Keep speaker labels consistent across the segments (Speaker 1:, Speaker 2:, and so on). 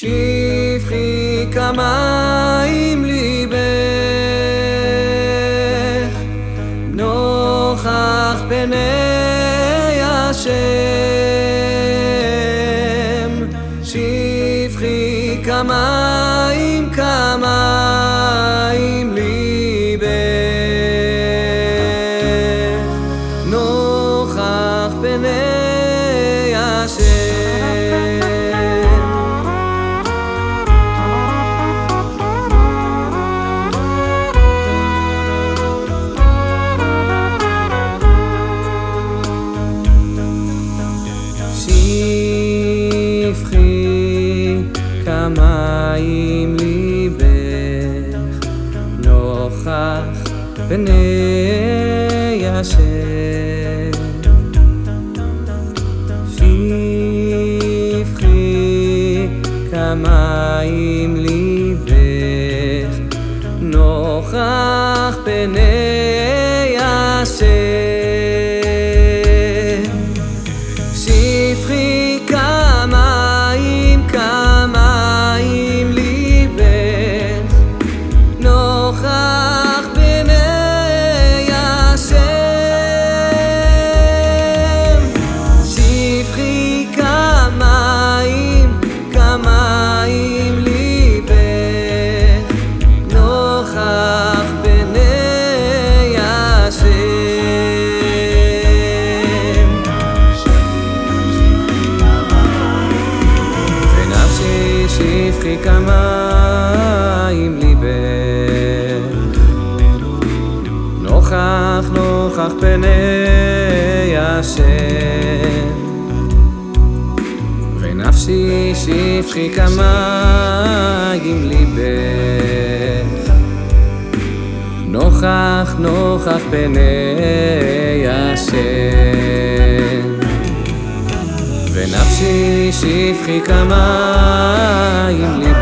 Speaker 1: שפכי כמים ליבך, נוכח פני השם. שפכי כמים כמים ליבך, נוכח פני השם. שפכי כמים ליבך, נוכח פני שפכי כמים ליבך. נוכח נוכח פני השם. ונפשי שפכי כמים ליבך. נוכח נוכח פני השם ונפשי שפכי כמים ליבך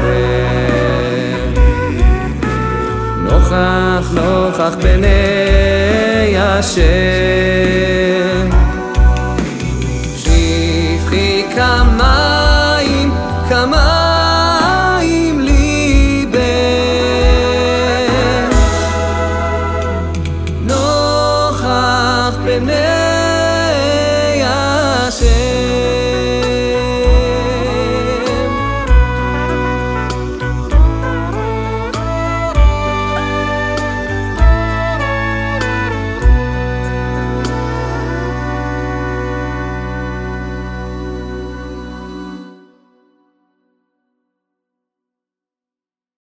Speaker 1: נוכח נוכח פני השם